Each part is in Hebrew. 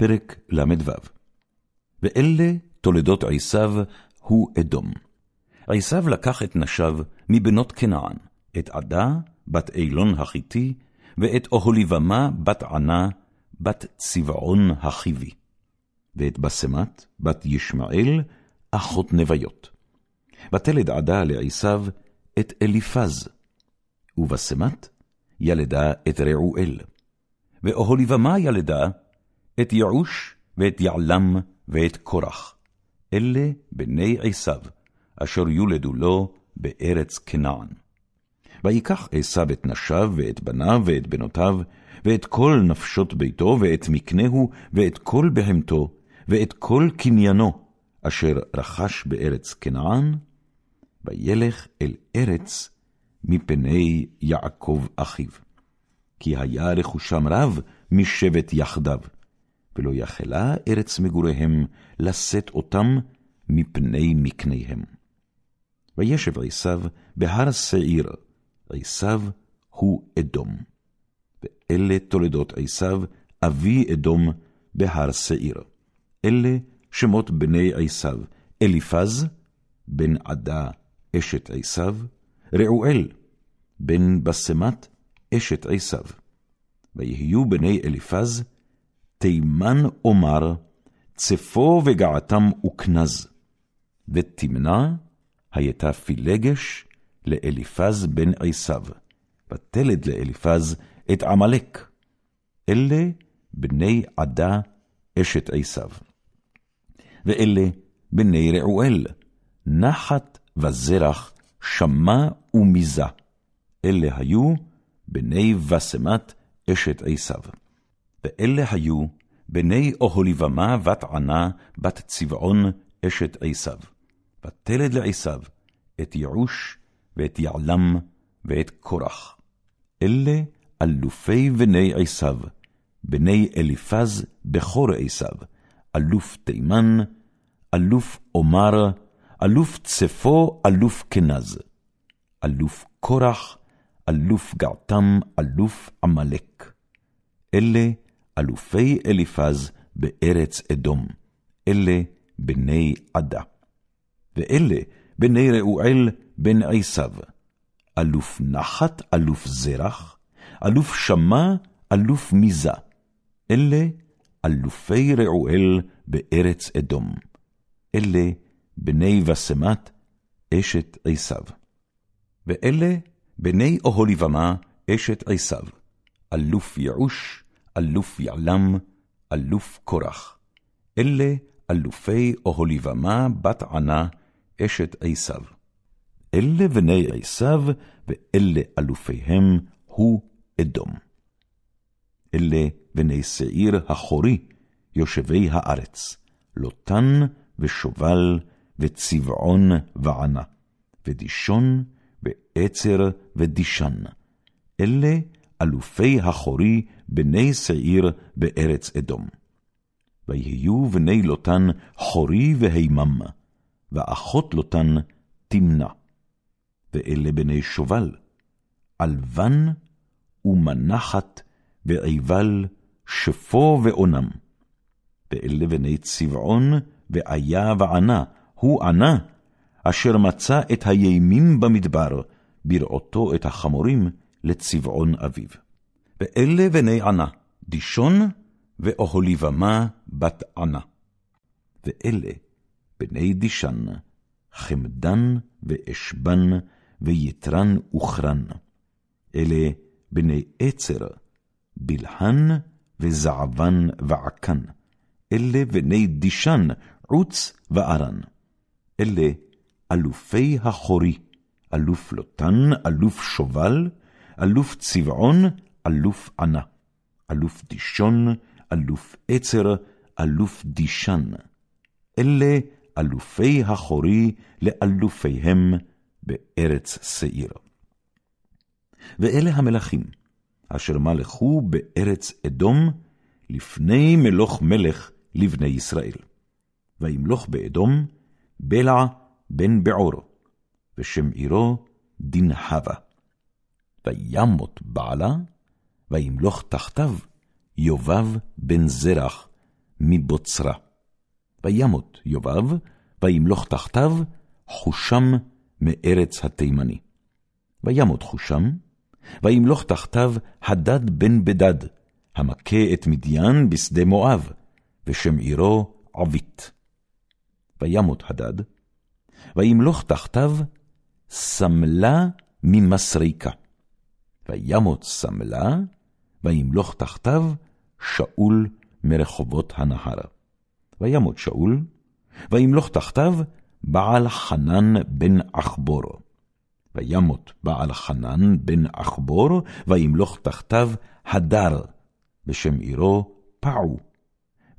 פרק ל"ו ואלה תולדות עשיו הוא אדום. עשיו לקח את נשיו מבנות כנען, את עדה, בת אילון החיתי, ואת אוהליבמה, בת ענה, בת צבעון החיבי, ואת בסמת, בת ישמעאל, אחות נביות. ותלד עדה לעשיו את אליפז, ובסמת ילדה את רעואל, ואוהליבמה ילדה את יעוש ואת יעלם ואת קורח. אלה בני עשיו, אשר יולדו לו בארץ כנען. ויקח עשיו את נשיו ואת בניו ואת בנותיו, ואת כל נפשות ביתו, ואת מקנהו, ואת כל בהמתו, ואת כל קניינו, אשר רכש בארץ כנען, וילך אל ארץ מפני יעקב אחיו. כי היה רכושם רב משבט יחדיו, ולא יכלה ארץ מגוריהם לשאת אותם מפני מקניהם. וישב עשיו בהר שעיר, עשיו הוא אדום. ואלה תולדות עשיו, אבי אדום בהר שעיר. אלה שמות בני עשיו, אליפז, בן עדה אשת עשיו, רעואל, בן בסמת אשת עשיו. ויהיו בני אליפז, תימן אומר, צפו וגעתם וכנז, ותמנע הייתה פילגש לאליפז בן עשיו, ותלד לאליפז את עמלק. אלה בני עדה אשת עשיו. ואלה בני רעואל, נחת וזרח, שמע ומיזה. אלה היו בני בסמת אשת עשיו. ואלה היו בני אוהליבמה בת ענה, בת צבעון, אשת עשיו. ותלד לעשיו את יעוש, ואת יעלם, ואת קורח. אלה אלופי בני עשיו, בני אליפז בכור עשיו, אלוף תימן, אלוף עומר, אלוף צפו, אלוף כנז, אלוף קורח, אלוף געתם, אלוף עמלק. אלה אלופי אליפז בארץ אדום, אלה בני עדה. ואלה בני רעואל בן עשיו, אלוף נחת, אלוף זרח, אלוף שמע, אלוף מיזה. אלה אלופי רעואל בארץ אדום. אלה בני בסמת, אשת עשיו. ואלה בני אוהליבמה, אשת עשיו, אלוף יעוש, אלוף יעלם, אלוף קורח. אלה אלופי אוהליבמה, בת ענה, אשת עשיו. אלה בני עשיו, ואלה אלופיהם, הוא אדום. אלה בני שעיר החורי, יושבי הארץ, לוטן ושובל, וצבעון וענה, ודישון, ועצר ודישן. אלה אלופי החורי בני שעיר בארץ אדום. ויהיו בני לוטן חורי והימם, ואחות לוטן תמנע. ואלה בני שובל, עלבן ומנחת ועיבל, שפו ואונם. ואלה בני צבעון, ואיה וענה, הוא ענה, אשר מצא את הימים במדבר, בראותו את החמורים לצבעון אביו. ואלה בני ענה, דישון ואוהליבמה בת ענה. ואלה בני דישן, חמדן ואשבן, ויתרן וכרן. אלה בני עצר, בלהן וזעבן ועקן. אלה בני דישן, עוץ וארן. אלה אלופי החורי, אלוף לוטן, אלוף שובל, אלוף צבעון, אלוף ענה, אלוף דישון, אלוף עצר, אלוף דישן. אלה אלופי החורי לאלופיהם בארץ שעיר. ואלה המלכים, אשר מלכו בארץ אדום, לפני מלוך מלך לבני ישראל. וימלוך באדום בלע בן בעור, ושם עירו דנהבה. וימות בעלה, וימלוך תחתיו יובב בן זרח, מבוצרה. וימות יובב, וימלוך תחתיו, חושם מארץ התימני. וימות חושם, וימלוך תחתיו הדד בן בדד, המכה את מדיין בשדה מואב, ושם עירו עבית. וימות הדד, וימלוך תחתיו סמלה ממסריקה. וימות סמלה, וימלוך תחתיו שאול מרחובות הנהר. וימות שאול, וימלוך תחתיו בעל חנן בן עכבור. וימות בעל חנן בן עכבור, וימלוך תחתיו הדר, ושם עירו פעו,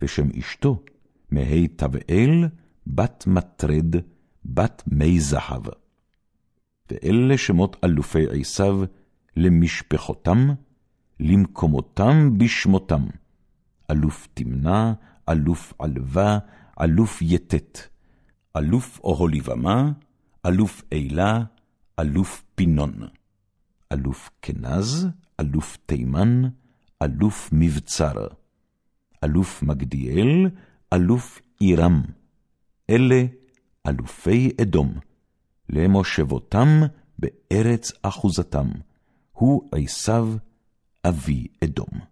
ושם אשתו מהי תבעל, בת מטרד, בת מי זהב. ואלה שמות אלופי עשיו למשפחותם, למקומותם בשמותם. אלוף תמנה, אלוף עלווה, אלוף יתת, אלוף אוהליבמה, אלוף אילה, אלוף פינון, אלוף כנז, אלוף תימן, אלוף מבצר, אלוף מגדיאל, אלוף עירם. אלה אלופי אדום, למושבותם בארץ אחוזתם, הוא עשיו אבי אדום.